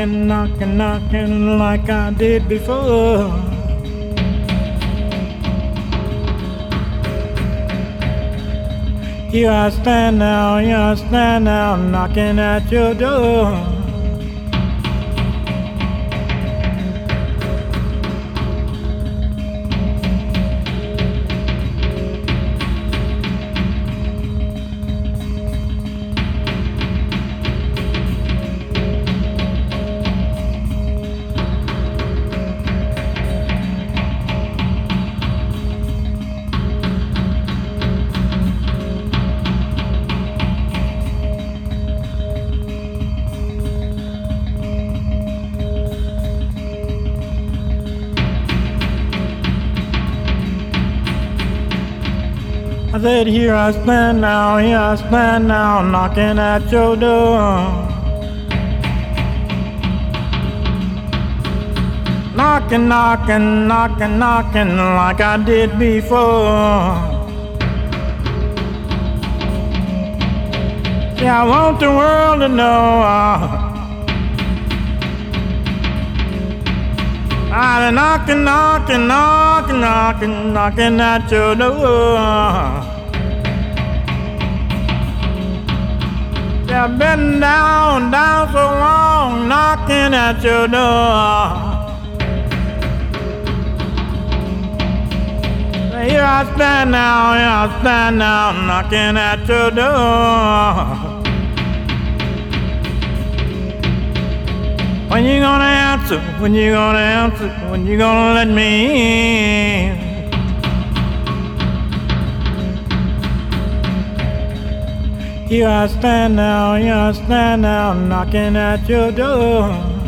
Knocking, knocking, knocking, like I did before. Here I stand now, here I stand now, knocking at your door. Said, here I stand now, here I stand now, knocking at your door. Knocking, knocking, knocking, knocking like I did before. Yeah, I want the world to know. Uh, I've been knocking, knocking, knocking, knocking, knocking at your door. I've been down, down so long, knocking at your door. Here I stand now, here I stand now, knocking at your door. When you gonna answer? When you gonna answer? When you gonna let me in? Here I stand now, here I stand now, knocking at your door.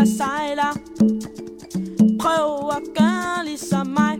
Der sejler. Prøv at gøre ligesom mig.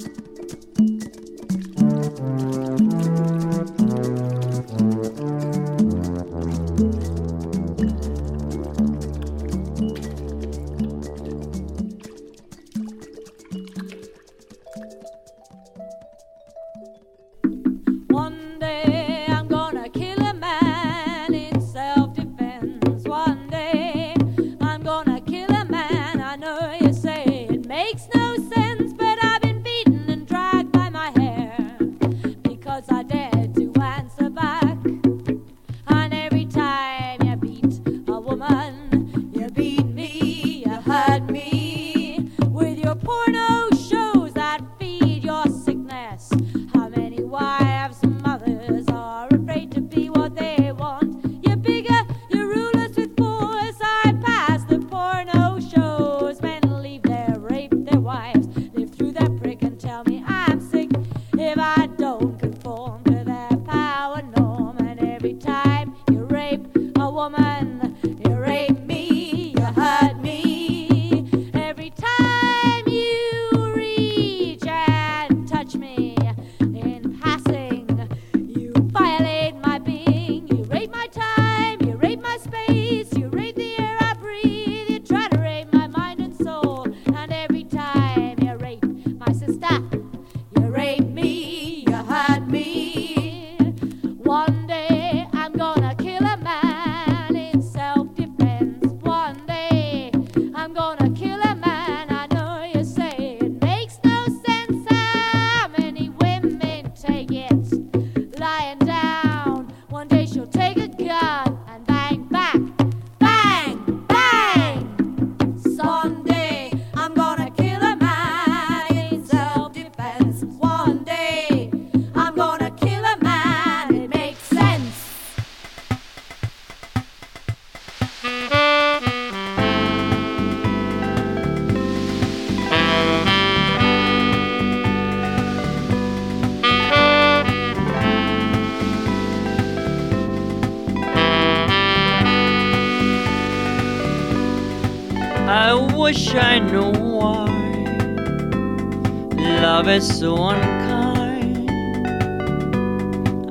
So unkind.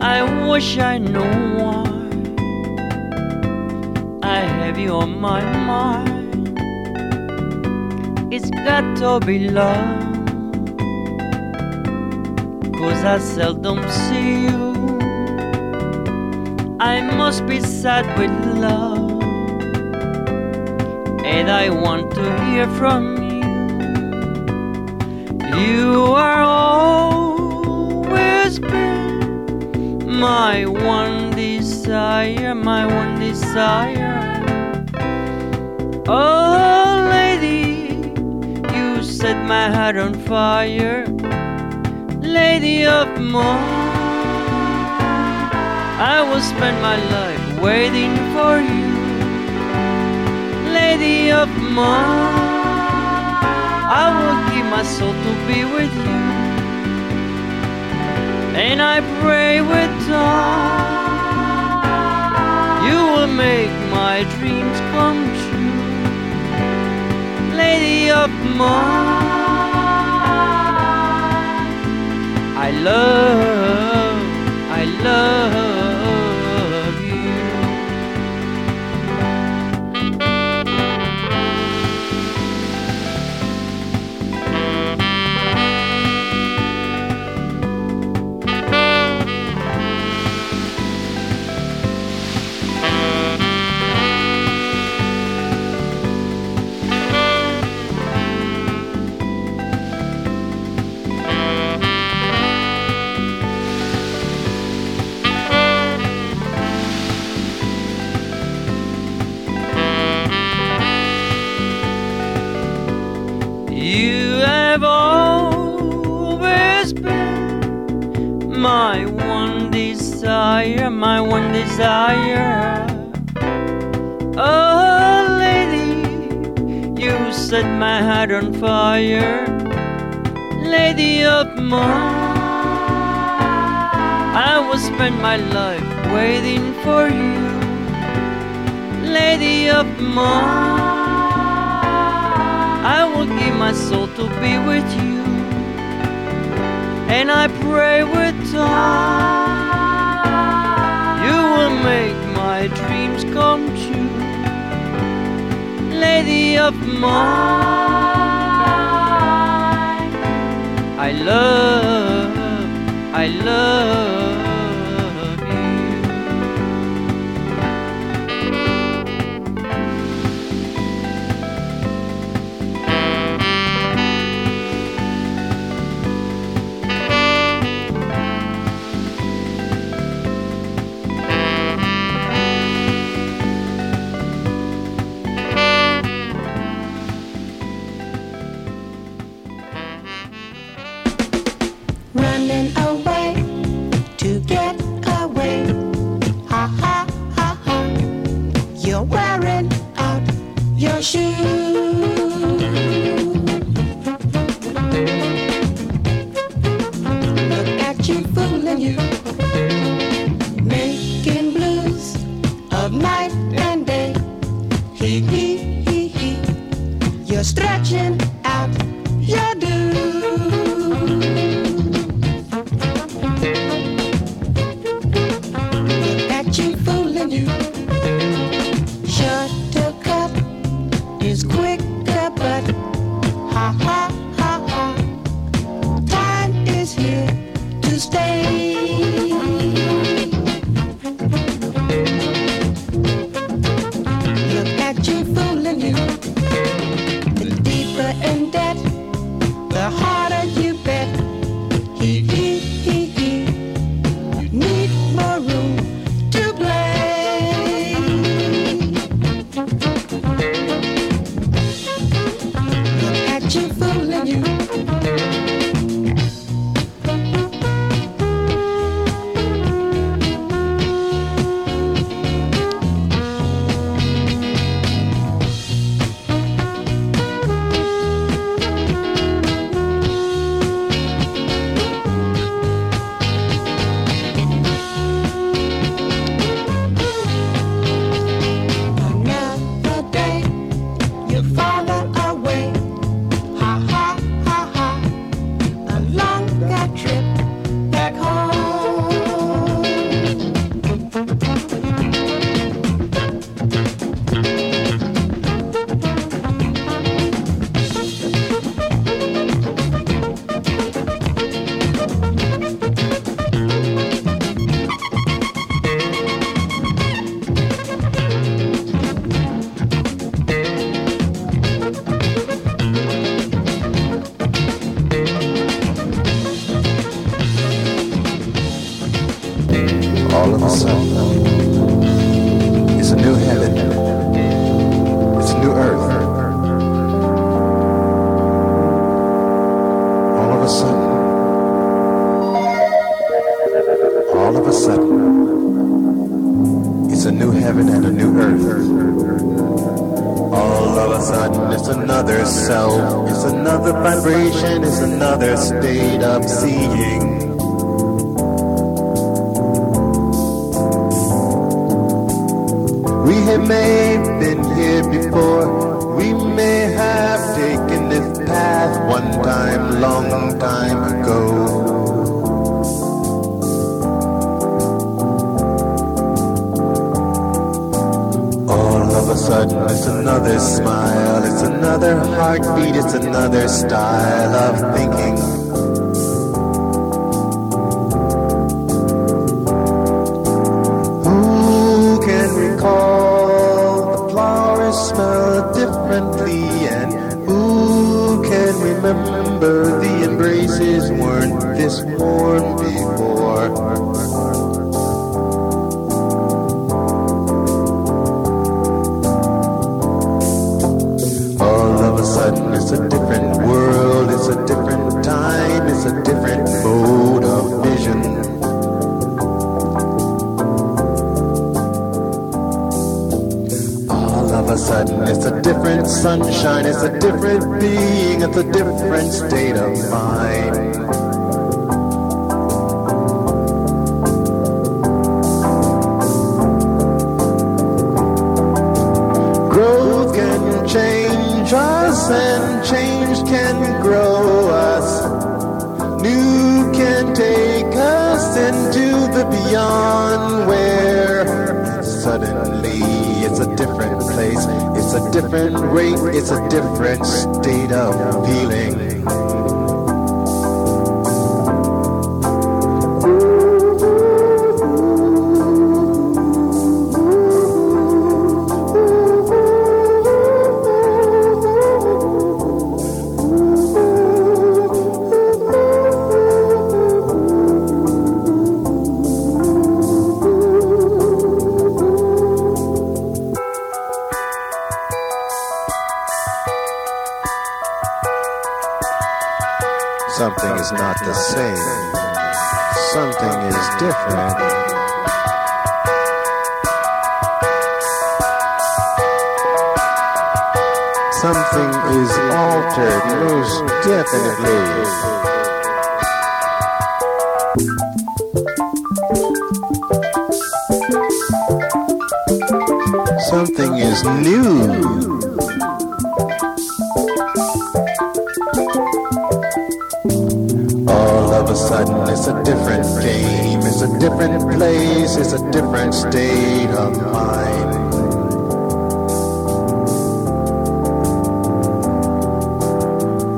I wish I knew why I have you on my mind. It's got to be love. Cause I seldom see you. I must be sad with love and I want to hear from you. You are always been my one desire, my one desire. Oh, lady, you set my heart on fire, lady of mine. I will spend my life waiting for you lady of mine. I will my soul to be with you. And I pray with time you will make my dreams come true. Lady of mine. I love, I love desire, my one desire. Oh, lady, you set my heart on fire, lady of mine. I will spend my life waiting for you, lady of mine. I will give my soul to be with you. And I pray with time make my dreams come true. Lady of mine, I love, I love a sudden, it's a new heaven. It's a new earth. All of a sudden, all of a sudden, it's a new heaven and a new earth. All of a sudden, it's another self, it's another vibration, it's another state of seeing. We have may been here before. We may have taken this path one time, long time ago. All of a sudden, it's another smile, it's another heartbeat, it's another style of thinking. Remember the embraces weren't this warm All of a sudden, it's a different sunshine, it's a different being, it's a different state of mind. It's a different state of feeling. Sudden, it's a different game, it's a different place, it's a different state of mind.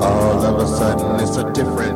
All of a sudden, it's a different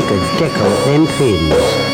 take a deck of them fins.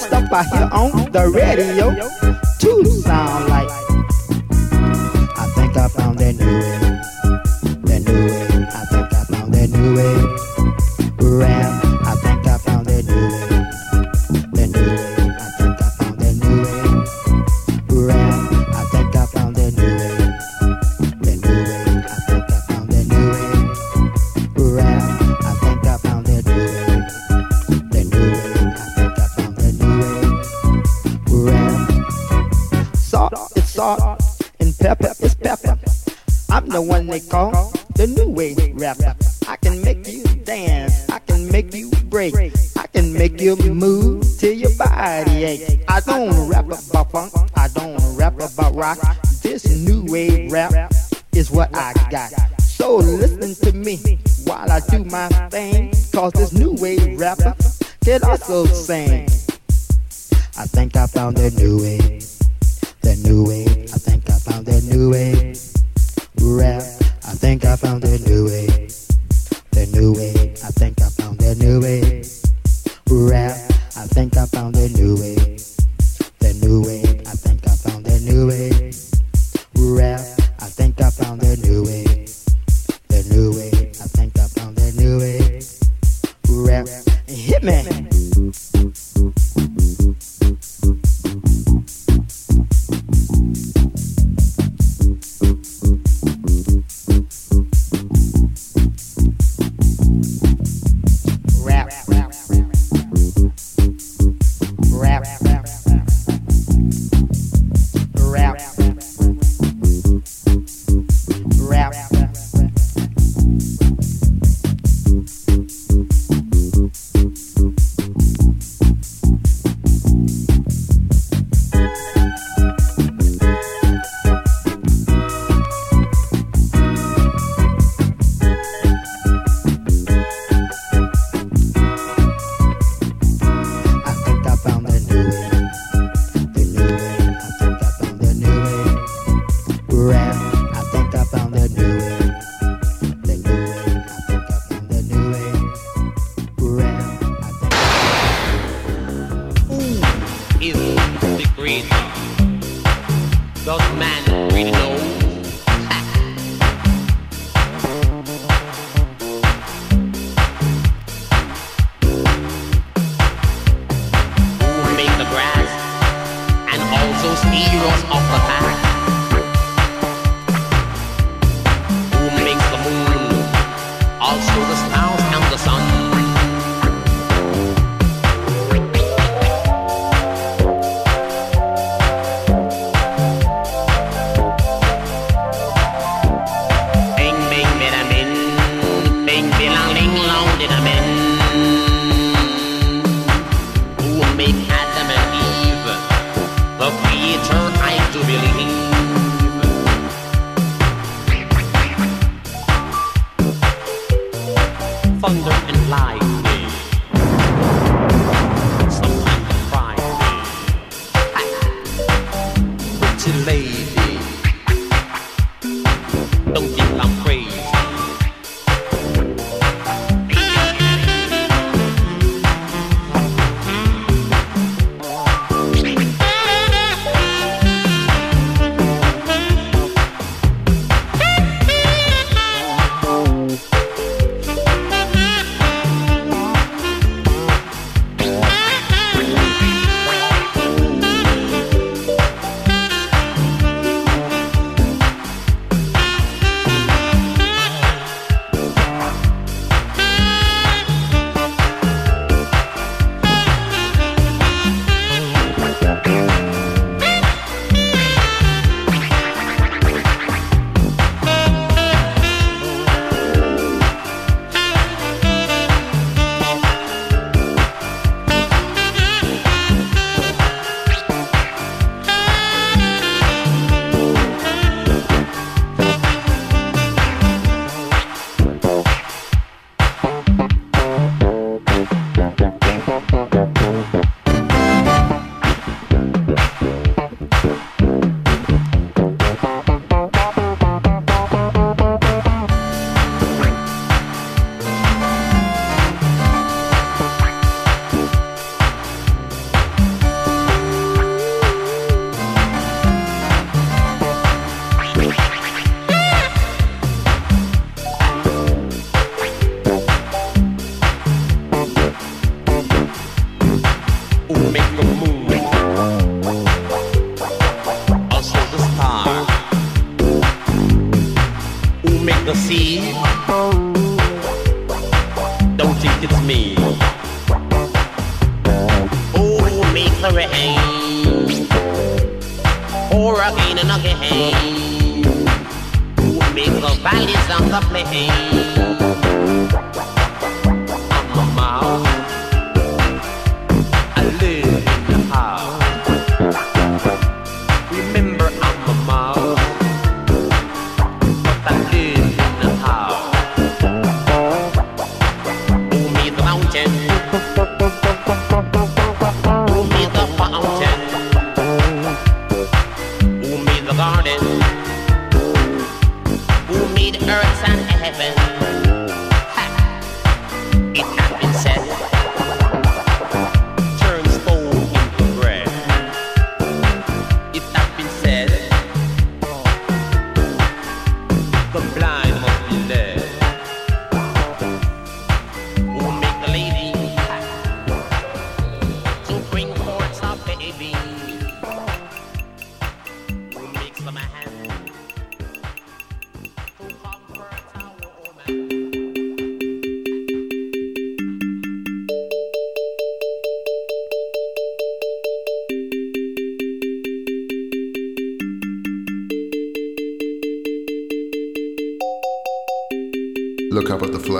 stuff I hear on the radio. I do believe. Thunder and light.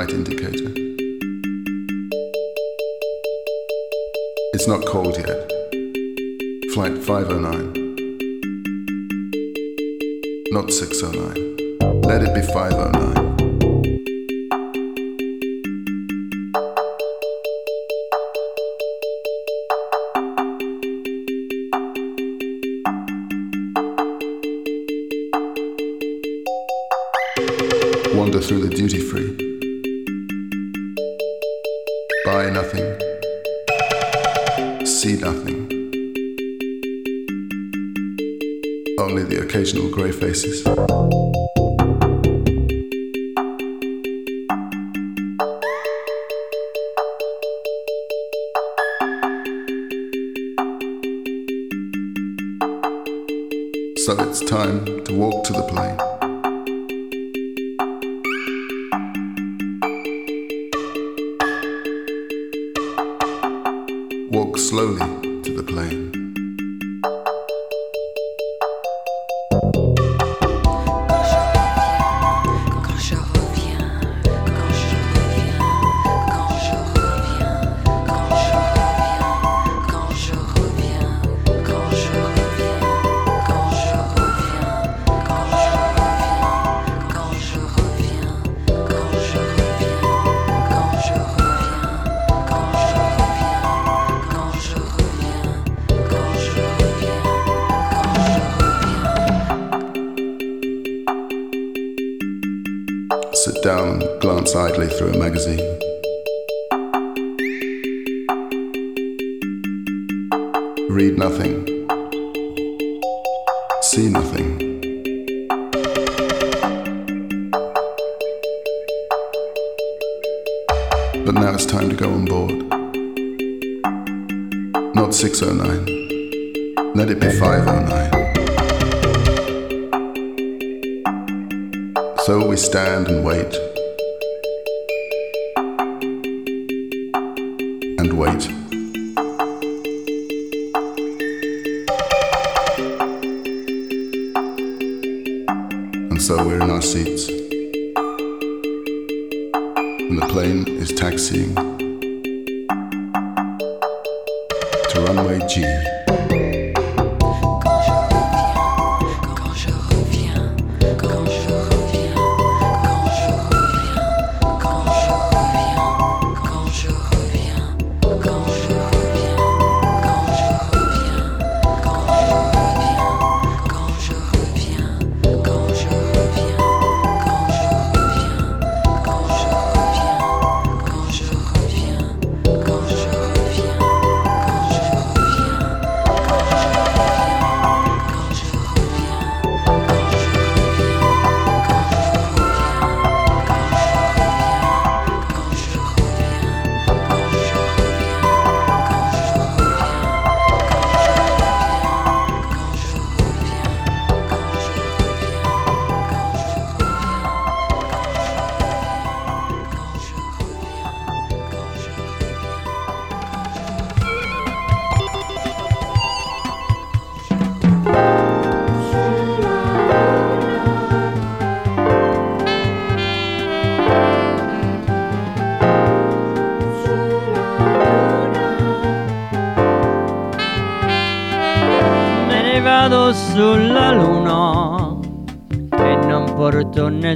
right indicator. It's not cold yet. Flight 509. Not 609. Let it be 509.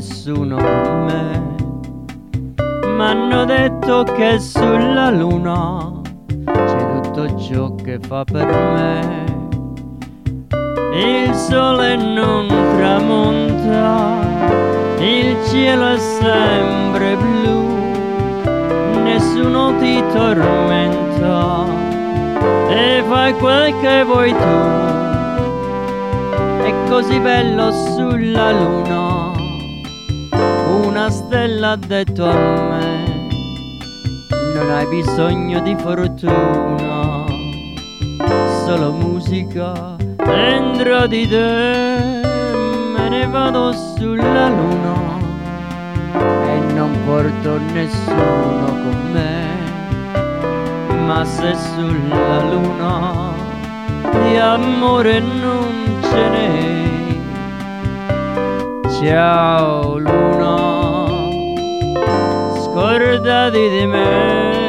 Nessuno me. M'hanno detto che sulla luna c'è tutto ciò che fa per me. Il sole non tramonta, il cielo è sempre blu, nessuno ti tormenta e fai quel che vuoi tu. È così bello sulla luna, una stella ha detto a me, non hai bisogno di fortuna, solo musica dentro di te. Me ne vado sulla luna e non porto nessuno con me ma se sulla luna di amore non ce n'è. Ciao luna, scordati di. Me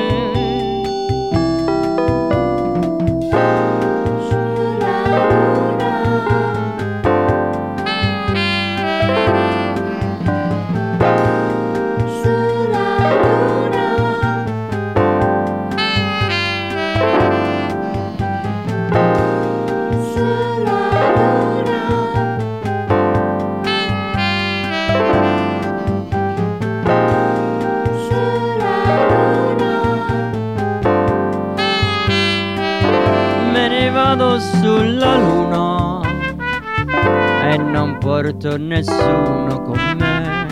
porto nessuno con me.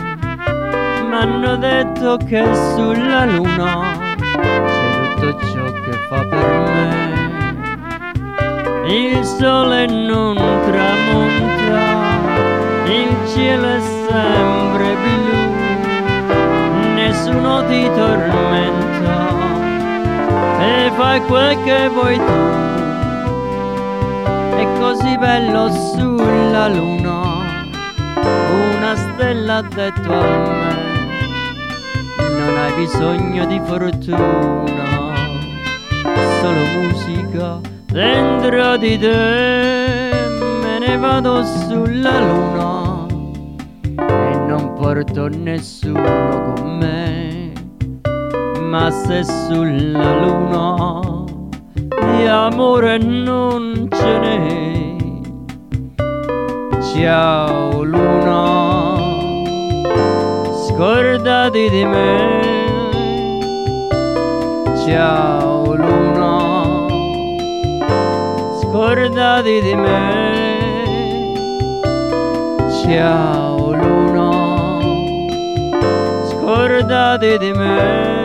M'hanno detto che sulla luna c'è tutto ciò che fa per me. Il sole non tramonta, il cielo è sempre blu, nessuno ti tormenta e fai quel che vuoi tu. È così bello sulla luna, una stella ha detto a me, non hai bisogno di fortuna, solo musica dentro di te. Me ne vado sulla luna e non porto nessuno con me ma se sulla luna di amore non ce n'è ciao luna, scordati di me. Ciao luna, scordati di me. Ciao luna, scordati di me.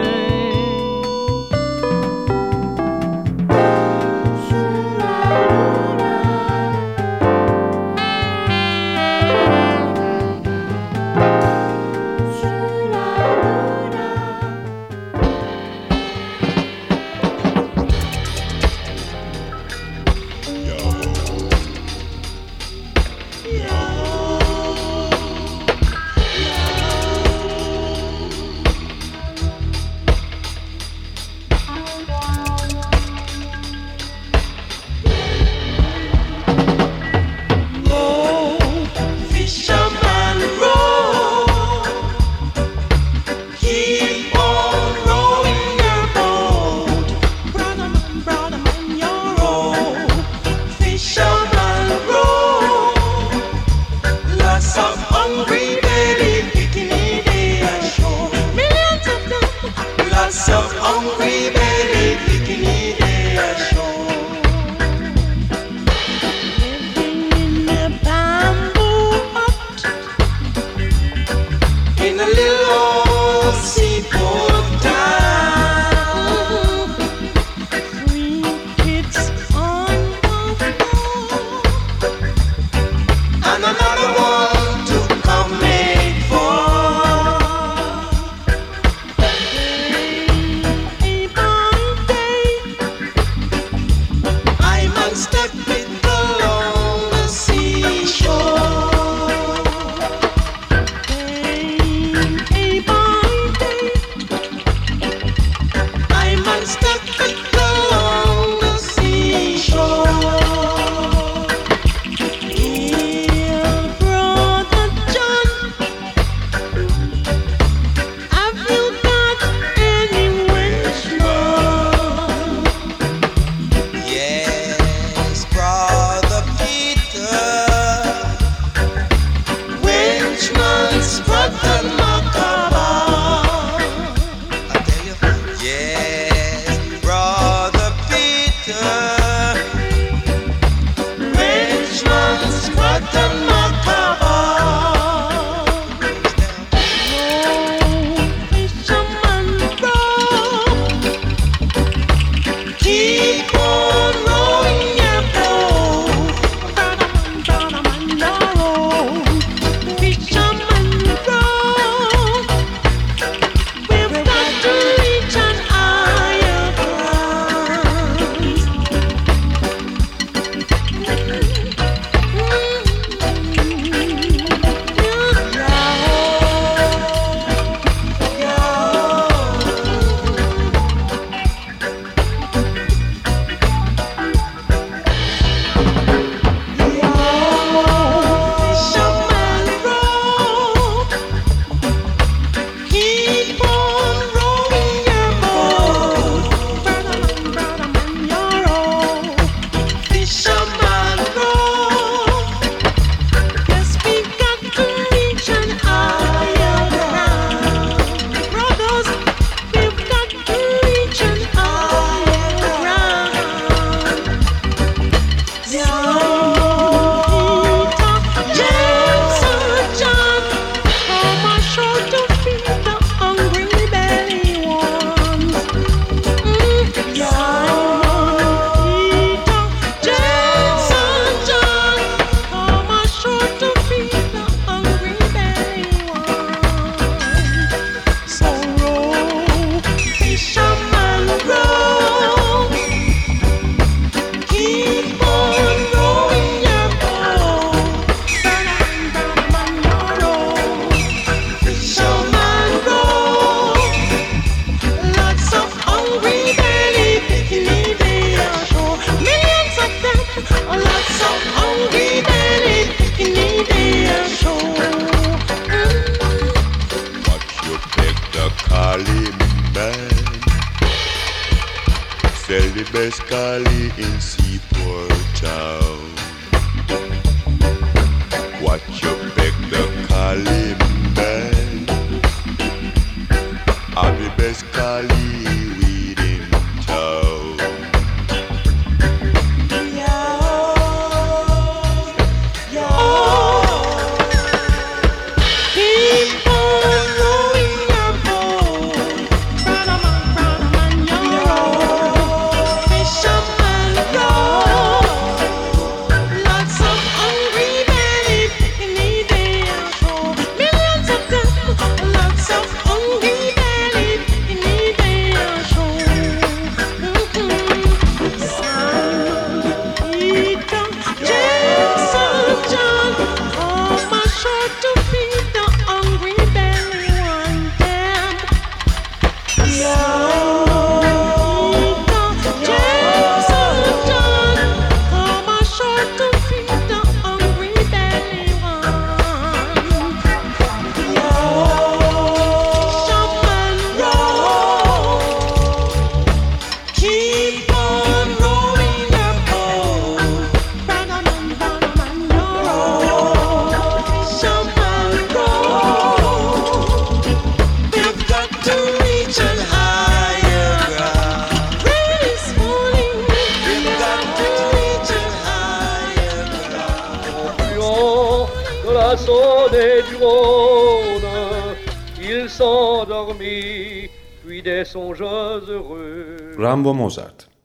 língua Mozart.